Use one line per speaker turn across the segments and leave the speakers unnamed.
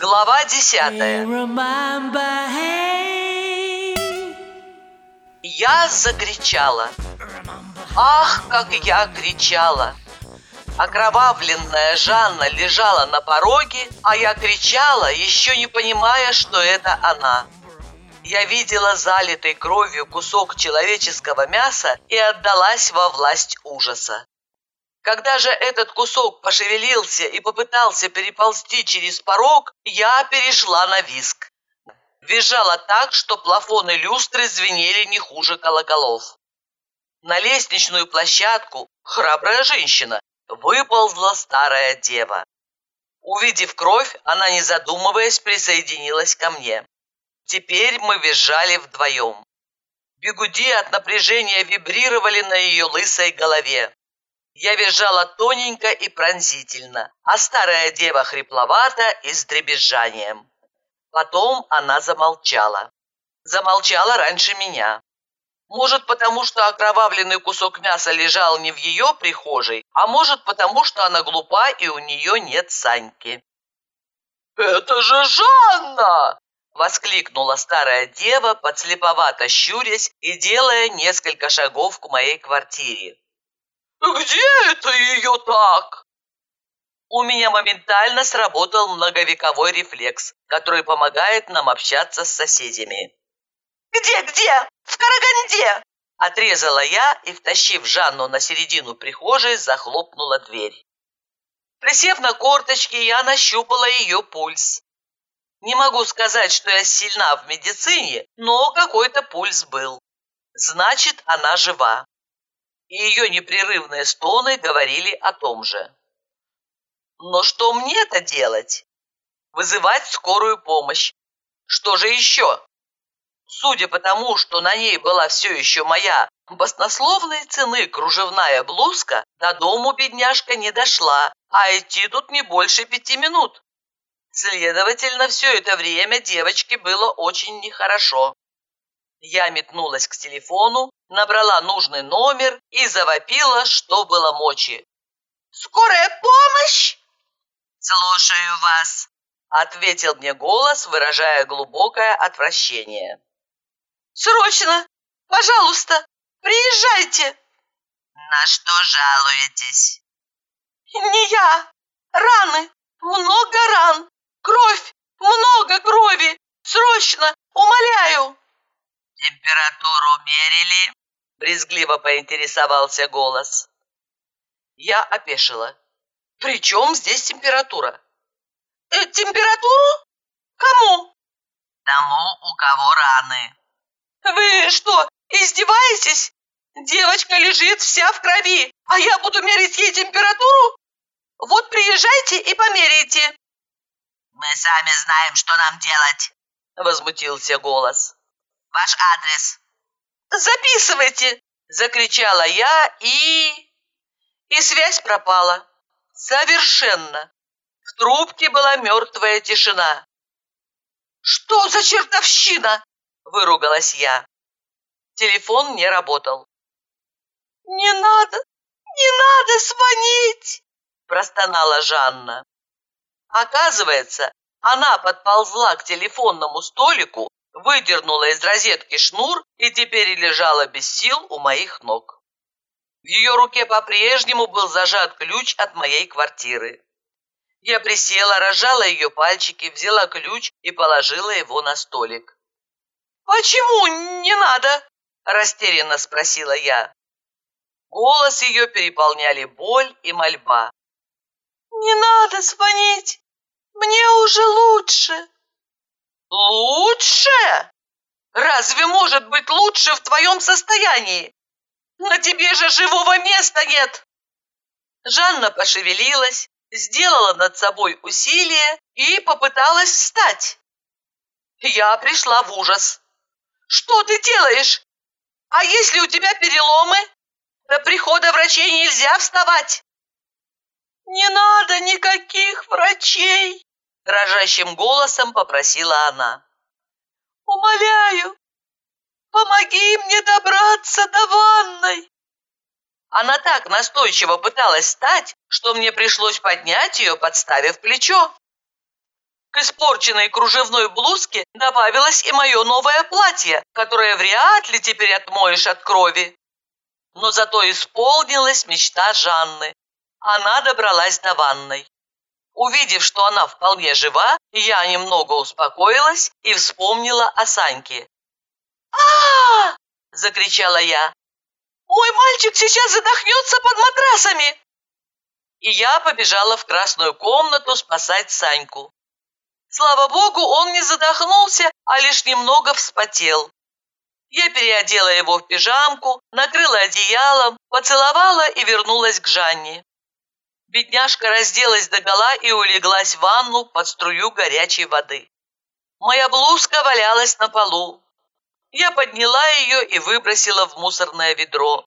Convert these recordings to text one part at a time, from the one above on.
Глава десятая. Я закричала. Ах, как я кричала! Окровавленная Жанна лежала на пороге, а я кричала, еще не понимая, что это она. Я видела залитый кровью кусок человеческого мяса и отдалась во власть ужаса. Когда же этот кусок пошевелился и попытался переползти через порог, я перешла на виск. Визжала так, что плафоны люстры звенели не хуже колоколов. На лестничную площадку храбрая женщина выползла старая дева. Увидев кровь, она, не задумываясь, присоединилась ко мне. Теперь мы визжали вдвоем. Бегуди от напряжения вибрировали на ее лысой голове. Я визжала тоненько и пронзительно, а старая дева хрипловато и с дребезжанием. Потом она замолчала. Замолчала раньше меня. Может, потому что окровавленный кусок мяса лежал не в ее прихожей, а может, потому что она глупа и у нее нет Саньки. «Это же Жанна!» – воскликнула старая дева, подслеповато щурясь и делая несколько шагов к моей квартире. «Где это ее так?» У меня моментально сработал многовековой рефлекс, который помогает нам общаться с соседями. «Где, где? В Караганде!» Отрезала я и, втащив Жанну на середину прихожей, захлопнула дверь. Присев на корточки, я нащупала ее пульс. Не могу сказать, что я сильна в медицине, но какой-то пульс был. Значит, она жива. И ее непрерывные стоны говорили о том же. Но что мне-то делать? Вызывать скорую помощь. Что же еще? Судя по тому, что на ней была все еще моя баснословной цены кружевная блузка, до дому бедняжка не дошла, а идти тут не больше пяти минут. Следовательно, все это время девочке было очень нехорошо. Я метнулась к телефону, набрала нужный номер и завопила, что было мочи. «Скорая помощь!» «Слушаю вас», — ответил мне голос, выражая глубокое отвращение. Срочно! Пожалуйста, приезжайте!» «На что жалуетесь?» «Не я! Раны! Много ран! Кровь! Много крови! Срочно! Умоляю!» «Температуру мерили?» Брезгливо поинтересовался голос. Я опешила. «При чем здесь температура?»
э, «Температуру? Кому?»
«Тому, у кого раны».
«Вы что, издеваетесь? Девочка лежит вся в крови, а я буду мерить ей температуру? Вот приезжайте и померяйте».
«Мы сами знаем, что нам делать», — возмутился голос. «Ваш адрес?»
«Записывайте!» — закричала я и... И связь пропала. Совершенно. В трубке была мертвая тишина. «Что за чертовщина?» выругалась я. Телефон не работал. «Не надо, не надо звонить!» простонала Жанна. Оказывается, она подползла к телефонному столику, выдернула из розетки шнур и теперь лежала без сил у моих ног. В ее руке по-прежнему был зажат ключ от моей квартиры. Я присела, разжала ее пальчики, взяла ключ и положила его на столик. «Почему не надо?» – растерянно спросила я. Голос ее переполняли боль и мольба. «Не надо звонить! Мне уже лучше!» «Лучше? Разве может быть лучше в твоем состоянии? На тебе же живого места нет!» Жанна пошевелилась, сделала над собой усилие и попыталась встать. Я пришла в ужас. Что ты делаешь? А если у тебя переломы? До прихода врачей нельзя вставать. Не надо никаких врачей, дрожащим голосом попросила она. Умоляю, помоги мне добраться до ванной.
Она так настойчиво пыталась встать, что мне пришлось поднять ее, подставив плечо. К испорченной кружевной блузке добавилось и мое новое платье, которое вряд ли теперь отмоешь от крови. Но зато исполнилась мечта Жанны. Она добралась до ванной. Увидев, что она вполне жива, я немного успокоилась и вспомнила о Саньке. а, -а, -а закричала я. «Мой мальчик сейчас задохнется под матрасами!» И я побежала в красную комнату спасать Саньку. Слава богу, он не задохнулся, а лишь немного вспотел. Я переодела его в пижамку, накрыла одеялом, поцеловала и вернулась к Жанне. Бедняжка разделась догола и улеглась в ванну под струю горячей воды. Моя блузка валялась на полу. Я подняла ее и выбросила в мусорное ведро.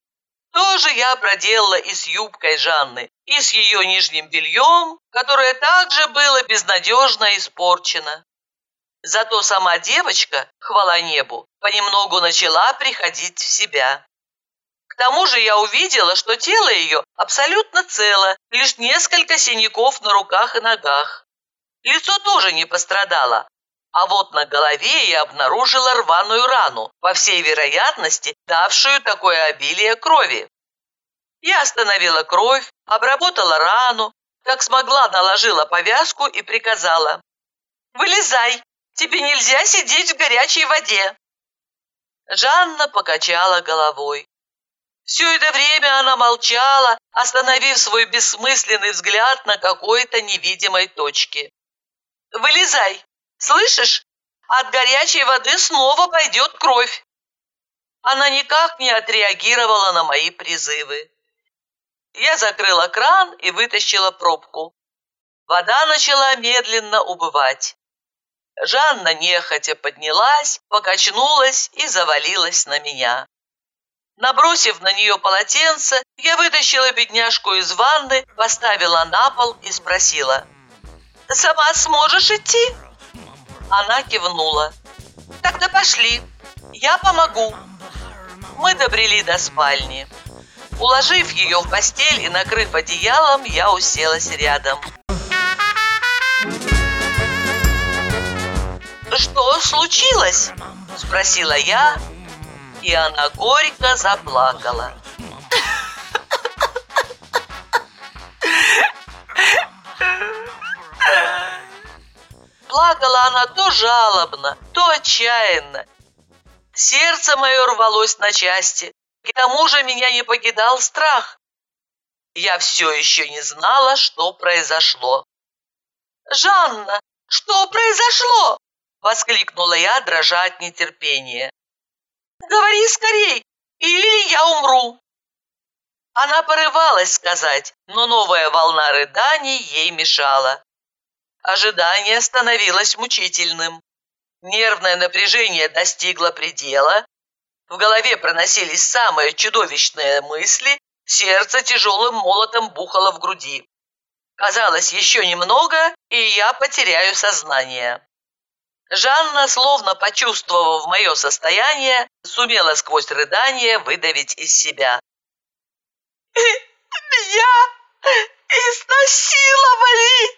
Тоже я проделала и с юбкой Жанны, и с ее нижним бельем, которое также было безнадежно испорчено. Зато сама девочка, хвала небу, понемногу начала приходить в себя. К тому же я увидела, что тело ее абсолютно цело, лишь несколько синяков на руках и ногах. Лицо тоже не пострадало, а вот на голове я обнаружила рваную рану, по всей вероятности, давшую такое обилие крови. Я остановила кровь, обработала рану, как смогла наложила повязку и приказала. «Вылезай, тебе нельзя сидеть в горячей воде!» Жанна покачала головой. Все это время она молчала, остановив свой бессмысленный взгляд на какой-то невидимой точке. «Вылезай!» Слышишь? От горячей воды снова пойдет кровь. Она никак не отреагировала на мои призывы. Я закрыла кран и вытащила пробку. Вода начала медленно убывать. Жанна нехотя поднялась, покачнулась и завалилась на меня. Набросив на нее полотенце, я вытащила бедняжку из ванны, поставила на пол и спросила. «Сама сможешь идти?» Она кивнула. «Тогда пошли, я помогу». Мы добрели до спальни. Уложив ее в постель и накрыв одеялом, я уселась рядом. «Что случилось?» – спросила я, и она горько заплакала. Плакала она то жалобно, то отчаянно. Сердце мое рвалось на части, к тому же меня не покидал страх. Я все еще не знала, что произошло. «Жанна, что произошло?» – воскликнула я, дрожа от нетерпения. «Говори скорей, или я умру!» Она порывалась сказать, но новая волна рыданий ей мешала. Ожидание становилось мучительным. Нервное напряжение достигло предела. В голове проносились самые чудовищные мысли, сердце тяжелым молотом бухало в груди. Казалось, еще немного, и я потеряю сознание. Жанна, словно почувствовав мое состояние, сумела сквозь рыдание выдавить из себя. «Меня Изнасиловали!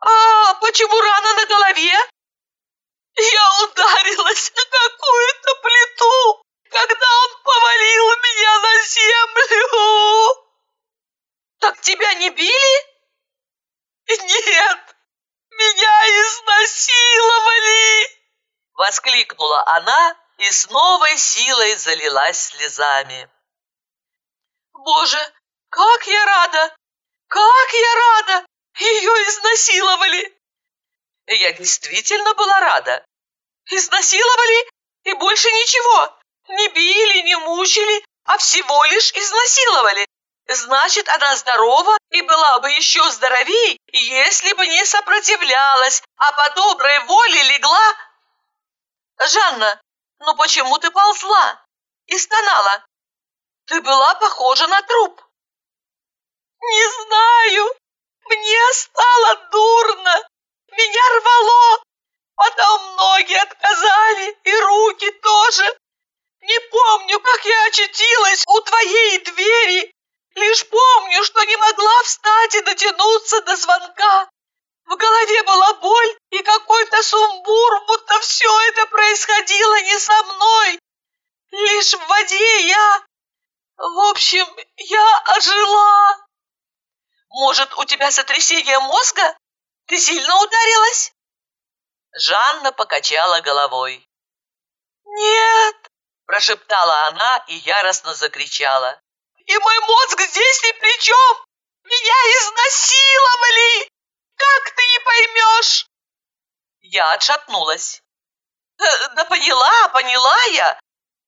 А почему рана на голове? Я ударилась о какую-то плиту, когда он повалил меня на землю. Так тебя не били? Нет, меня изнасиловали! Она и с новой силой залилась слезами. Боже, как я рада! Как я рада! Ее изнасиловали! Я действительно была рада. Изнасиловали и больше ничего. Не били, не мучили, а всего лишь изнасиловали. Значит, она здорова и была бы еще здоровей, если бы не сопротивлялась, а по доброй воле легла. Жанна, ну почему ты ползла и стонала? Ты была похожа на труп. Не знаю. Мне стало дурно. Меня рвало. Потом ноги отказали, и руки тоже. Не помню. как я очутилась у твоей двери. Лишь помню, что не могла встать и дотянуться до звонка. В голове была боль и какой-то сумбур, будто все это происходило не со мной. Лишь в воде я... В общем, я ожила. Может, у тебя сотрясение мозга? Ты сильно ударилась?
Жанна покачала головой.
«Нет!»
– прошептала она и яростно закричала.
«И мой мозг здесь ни при чем! Меня изнасиловали! Как ты не поймешь?»
Я отшатнулась.
«Э, «Да поняла, поняла я!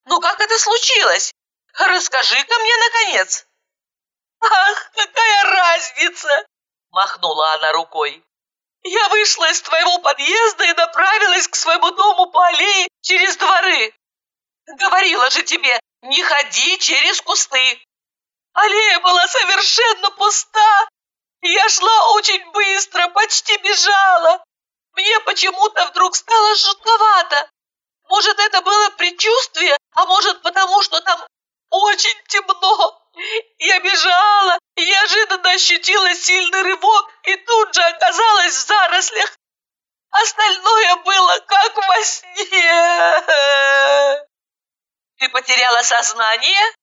Ну как это случилось? Расскажи-ка мне, наконец!» «Ах, какая разница!» – махнула она рукой. Я вышла из твоего подъезда и направилась к своему дому по аллее через дворы. Говорила же тебе, не ходи через кусты. Аллея была совершенно пуста. Я шла очень быстро, почти бежала. Мне почему-то вдруг стало жутковато. Может, это было предчувствие, а может, потому что там очень темно. Я бежала и неожиданно ощутила сильный рывок и тут же оказалась в зарослях. Остальное было как во сне.
Ты потеряла сознание?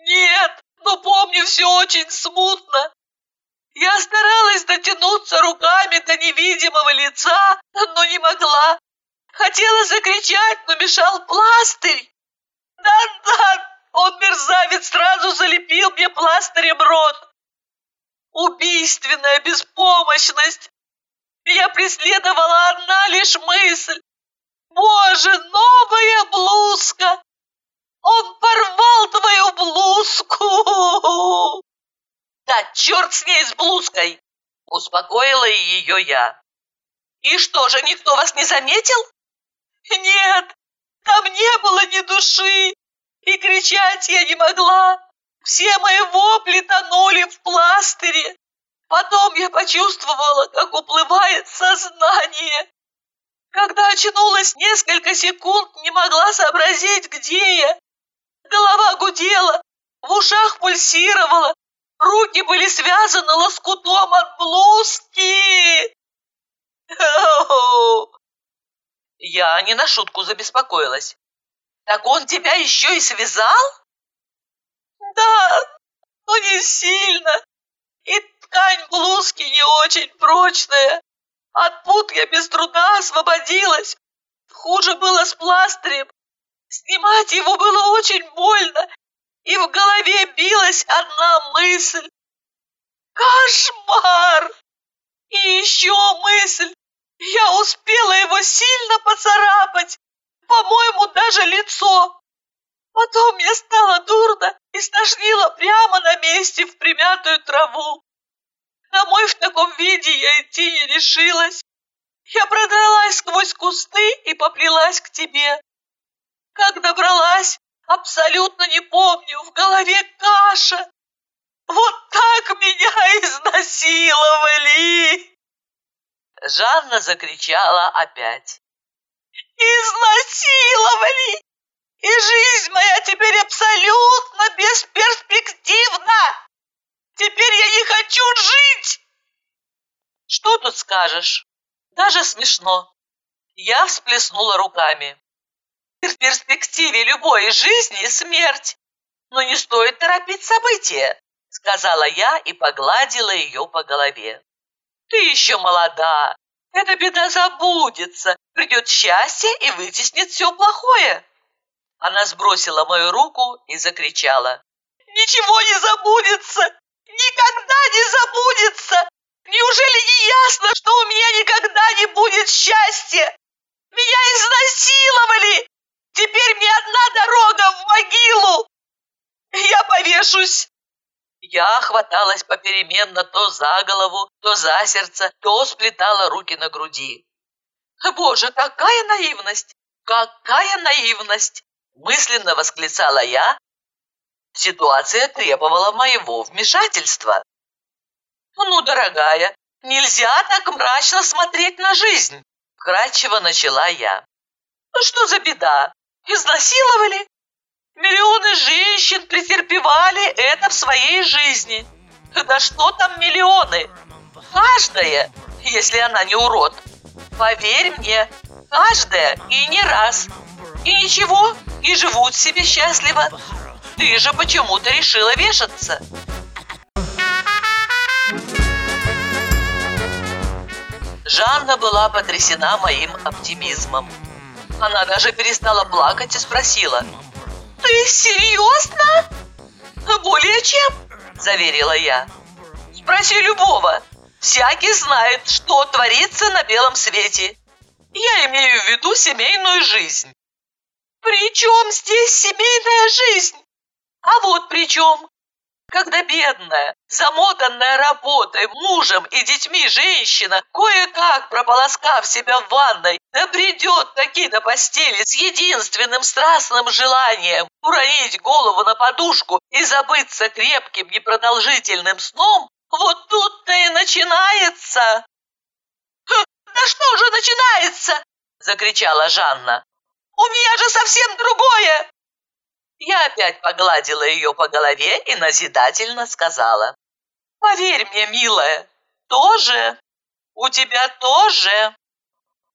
Нет, но помню все очень смутно. Я старалась дотянуться руками до невидимого лица, но не могла. Хотела закричать, но мешал пластырь. Да-да, он, мерзавец, сразу залепил мне пластырем рот. Убийственная беспомощность. Меня преследовала одна лишь мысль. Боже, новая блузка! Он порвал твою блузку!
Да черт с ней, с блузкой! Успокоила ее я.
И что же, никто вас не заметил? Нет, там не было ни души и кричать я не могла. Все мои вопли тонули в пластыре. Потом я почувствовала, как уплывает сознание. Когда очнулась несколько секунд, не могла сообразить, где я. Голова гудела, в ушах пульсировала, руки были связаны лоскутом от блузки.
Я не на шутку забеспокоилась. Так он тебя еще и связал?
Да, но не сильно. И ткань блузки не очень прочная. От пут я без труда освободилась. Хуже было с пластырем. Снимать его было очень больно, и в голове билась одна мысль. Кошмар! И еще мысль. Я успела его сильно поцарапать по-моему, даже лицо. Потом мне стало дурно и стошнило прямо на месте в примятую траву. Домой в таком виде я идти не решилась. Я продралась сквозь кусты и поплелась к тебе. Как добралась, абсолютно не помню, в голове каша. Вот так меня изнасиловали!»
Жанна закричала опять.
Изнасиловали! И жизнь моя теперь абсолютно бесперспективна! Теперь я не хочу жить!»
Что тут скажешь? Даже смешно. Я всплеснула руками. В перспективе любой жизни смерть. Но не стоит торопить события, сказала я и погладила ее по голове. Ты еще молода, эта беда забудется, придет счастье и вытеснит все плохое. Она сбросила мою руку и закричала.
Ничего не забудется! Никогда не забудется! Неужели не ясно, что у меня никогда не будет счастья? Меня изнасиловали! Теперь мне одна дорога в могилу! Я повешусь!
Я хваталась попеременно то за голову, то за сердце, то сплетала руки на груди.
«Боже, какая наивность! Какая наивность!»
мысленно восклицала я. Ситуация требовала моего вмешательства.
«Ну, дорогая, нельзя так мрачно смотреть на жизнь!» Кратчево начала я. «Что за беда? Изнасиловали? Женщин претерпевали это в своей жизни. Да что там миллионы? Каждая, если она не урод. Поверь мне, каждая и не раз. И ничего, и живут себе счастливо. Ты же почему-то решила вешаться. Жанна была потрясена моим оптимизмом. Она даже перестала плакать и спросила. «Ты серьезно?» «Более чем», – заверила я. «Спроси любого. Всякий знает, что творится на белом свете. Я имею в виду семейную жизнь». «При чем здесь семейная жизнь?» «А вот при чем когда бедная, замотанная работой, мужем и детьми женщина, кое-как прополоскав себя в ванной, добредет таки до постели с единственным страстным желанием уронить голову на подушку и забыться крепким непродолжительным сном, вот тут-то и начинается. «Да что же начинается?» – закричала Жанна. «У меня же совсем другое!» Я опять погладила ее по голове и назидательно сказала. «Поверь мне, милая, тоже. У тебя тоже.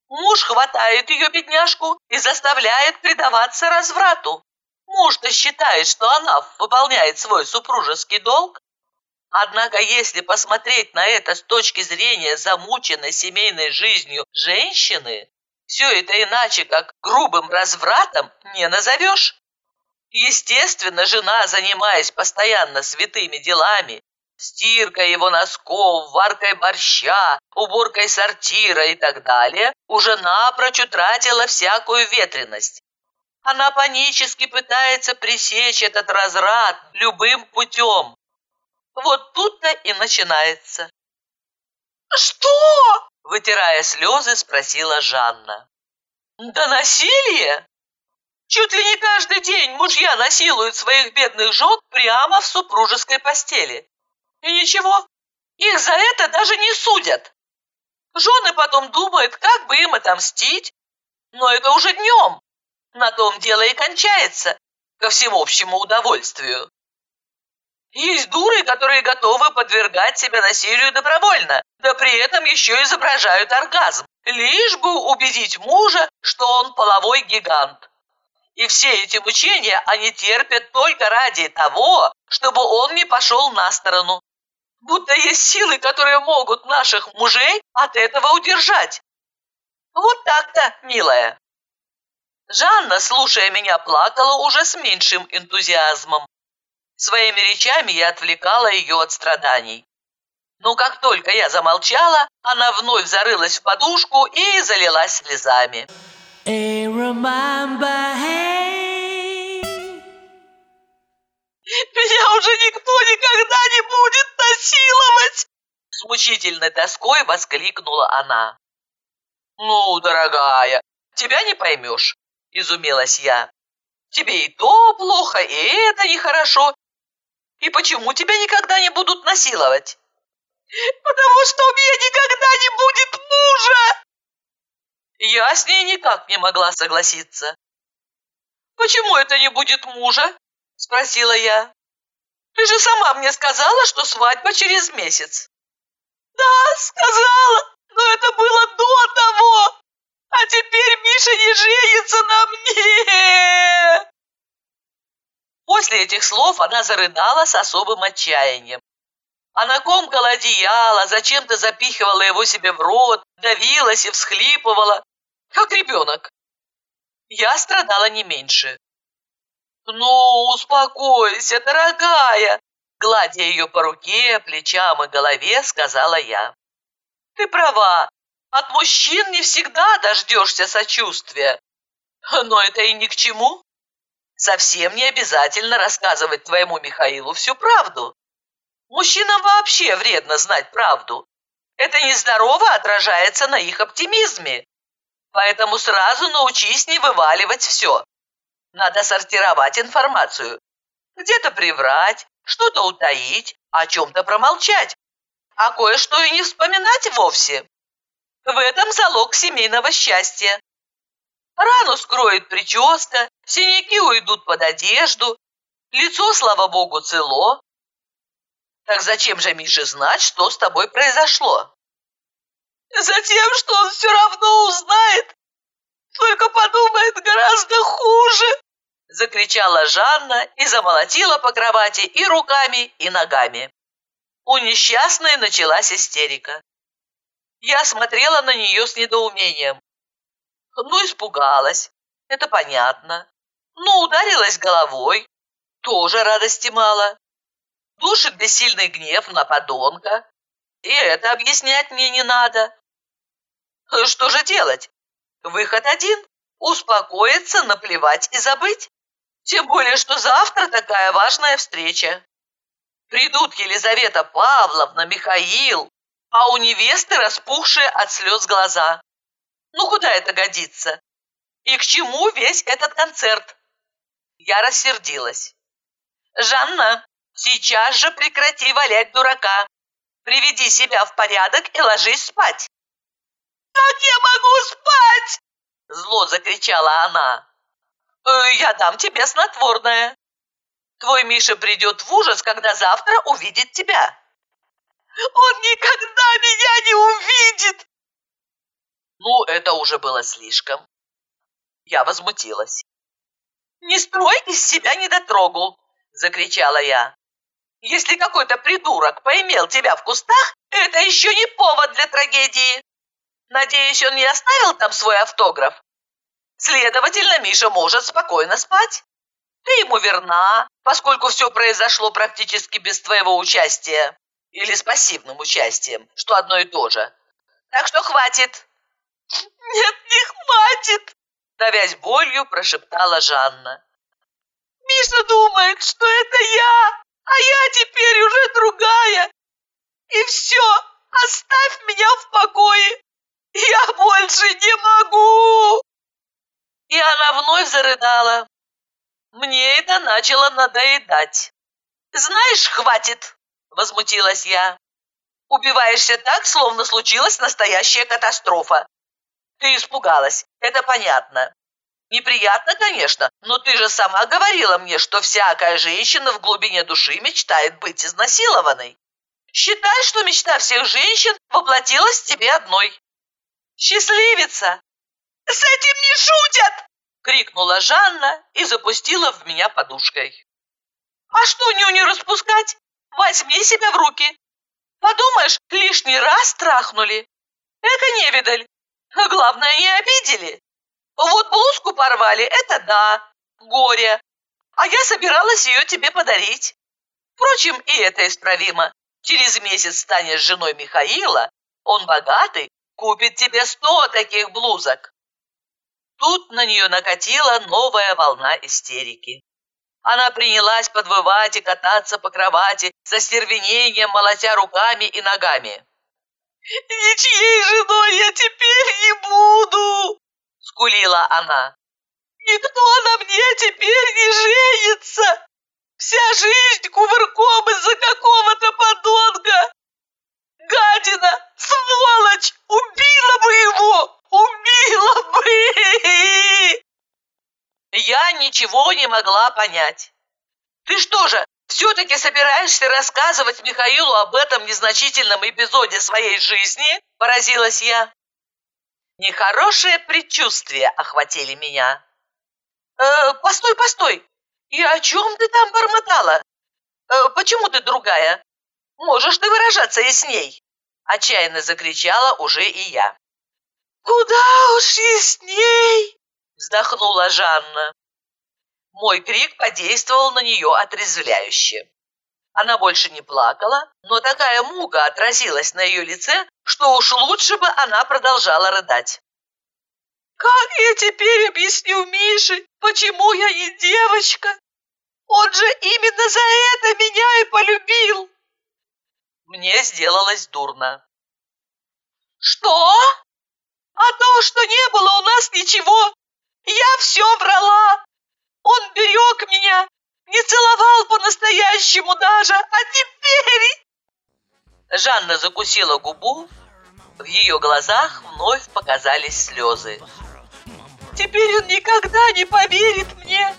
Муж хватает ее, бедняжку, и заставляет предаваться разврату. Муж-то считает, что она выполняет свой супружеский долг. Однако, если посмотреть на это с точки зрения замученной семейной жизнью женщины, все это иначе, как грубым развратом, не назовешь. Естественно, жена, занимаясь постоянно святыми делами, стиркой его носков, варкой борща, уборкой сортира и так далее, уже напрочь утратила всякую ветренность. Она панически пытается пресечь этот разрад любым путем. Вот тут-то и начинается. «Что?» – вытирая слезы, спросила Жанна. «Да насилие!» Чуть ли не каждый день мужья насилуют своих бедных жен прямо в супружеской постели. И ничего, их за это даже не судят. Жены потом думают, как бы им отомстить, но это уже днем. На том дело и кончается, ко всеобщему удовольствию. Есть дуры, которые готовы подвергать себя насилию добровольно, да при этом еще изображают оргазм, лишь бы убедить мужа, что он половой гигант. И все эти мучения они терпят только ради того, чтобы он не пошел на сторону. Будто есть силы, которые могут наших мужей от этого удержать. Вот так-то, милая. Жанна, слушая меня, плакала уже с меньшим энтузиазмом. Своими речами я отвлекала ее от страданий. Но как только я замолчала, она вновь зарылась в подушку и залилась слезами. Hey, remember. Меня уже никто никогда не будет насиловать! С мучительной тоской воскликнула она. Ну, дорогая, тебя не поймешь, изумилась я. Тебе и то плохо, и это нехорошо. И почему тебя никогда не будут насиловать? Потому что у меня никогда не будет мужа! Я с ней никак не могла согласиться. «Почему это не будет мужа?» – спросила я. «Ты же сама мне сказала, что свадьба через месяц». «Да, сказала, но это было до того, а теперь Миша не женится на мне!» После этих слов она зарыдала с особым отчаянием. Она комкала одеяло, зачем-то запихивала его себе в рот, давилась и всхлипывала, как ребенок. Я страдала не меньше. «Ну, успокойся, дорогая!» Гладя ее по руке, плечам и голове, сказала я. «Ты права, от мужчин не всегда дождешься сочувствия. Но это и ни к чему. Совсем не обязательно рассказывать твоему Михаилу всю правду. Мужчинам вообще вредно знать правду. Это нездорово отражается на их оптимизме. Поэтому сразу научись не вываливать все. Надо сортировать информацию. Где-то приврать, что-то утаить, о чем-то промолчать, а кое-что и не вспоминать вовсе. В этом залог семейного счастья. Рану скроет прическа, синяки уйдут под одежду, Лицо, слава богу, цело. Так зачем же Мише знать, что с тобой произошло?
Затем, что он все равно узнает, только подумает гораздо хуже,
закричала Жанна и замолотила по кровати и руками, и ногами. У несчастной началась истерика. Я смотрела на нее с недоумением. Ну, испугалась, это понятно. Ну, ударилась головой, тоже радости мало. Душит бессильный гнев на подонка. И это объяснять мне не надо. Что же делать? Выход один – успокоиться, наплевать и забыть. Тем более, что завтра такая важная встреча. Придут Елизавета Павловна, Михаил, а у невесты распухшие от слез глаза. Ну куда это годится? И к чему весь этот концерт? Я рассердилась. «Жанна, сейчас же прекрати валять дурака. Приведи себя в порядок и ложись спать».
«Как я могу спать?»
Зло закричала она. «Э, «Я дам тебе снотворное. Твой Миша придет в ужас, когда завтра увидит тебя».
«Он никогда меня не увидит!»
Ну, это уже было слишком. Я возмутилась. «Не строй из себя недотрогу!» – закричала я. «Если какой-то придурок поимел тебя в кустах, это еще не повод для трагедии. Надеюсь, он не оставил там свой автограф. Следовательно, Миша может спокойно спать. Ты ему верна, поскольку все произошло практически без твоего участия. Или с пассивным участием, что одно и то же. Так что хватит.
Нет, не хватит,
давясь болью, прошептала Жанна.
Миша думает, что это я, а я теперь уже другая. И все, оставь меня в покое. Я больше не могу.
И она вновь зарыдала. Мне это начало надоедать. Знаешь, хватит, возмутилась я. Убиваешься так, словно случилась настоящая катастрофа. Ты испугалась, это понятно. Неприятно, конечно, но ты же сама говорила мне, что всякая женщина в глубине души мечтает быть изнасилованной. Считай, что мечта всех женщин воплотилась в тебе одной. Счастливица!
С этим не шутят!
Крикнула Жанна и запустила в меня подушкой. А что ню не распускать? Возьми себя в руки. Подумаешь, лишний раз трахнули. Эко невидаль. Главное, не обидели. Вот блузку порвали, это да, горе. А я собиралась ее тебе подарить. Впрочем, и это исправимо. Через месяц станешь женой Михаила, он богатый, купит тебе сто таких блузок. Тут на нее накатила новая волна истерики. Она принялась подвывать и кататься по кровати, со стервенением молотя руками и ногами.
«Ничьей женой я теперь не буду!» – скулила она. «Никто на мне теперь не женится! Вся жизнь кувырком из-за какого-то подонка! Гадина! Сволочь! Убила бы его! Убила бы!»
Я ничего не могла понять. «Ты что же, все-таки собираешься рассказывать Михаилу об этом незначительном эпизоде своей жизни?» – поразилась я. Нехорошие предчувствия охватили меня. «Э, «Постой, постой! И о чем ты там бормотала? Э, почему ты другая? Можешь ты выражаться ясней?» Отчаянно закричала уже и я.
«Куда уж ясней!»
вздохнула Жанна. Мой крик подействовал на нее отрезвляюще. Она больше не плакала, но такая мука отразилась на ее лице, что уж лучше бы она продолжала рыдать.
«Как я теперь объясню Мише, почему я не девочка? Он же именно за это меня и полюбил!»
Мне сделалось дурно.
«Что? А то, что не было у нас ничего, я все врала! Он берег меня, не целовал по-настоящему даже, а теперь...»
Жанна закусила губу, в ее глазах вновь показались слезы.
«Теперь он никогда не поверит мне,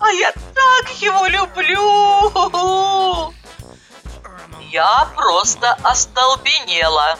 А я так его люблю! Я просто остолбенела.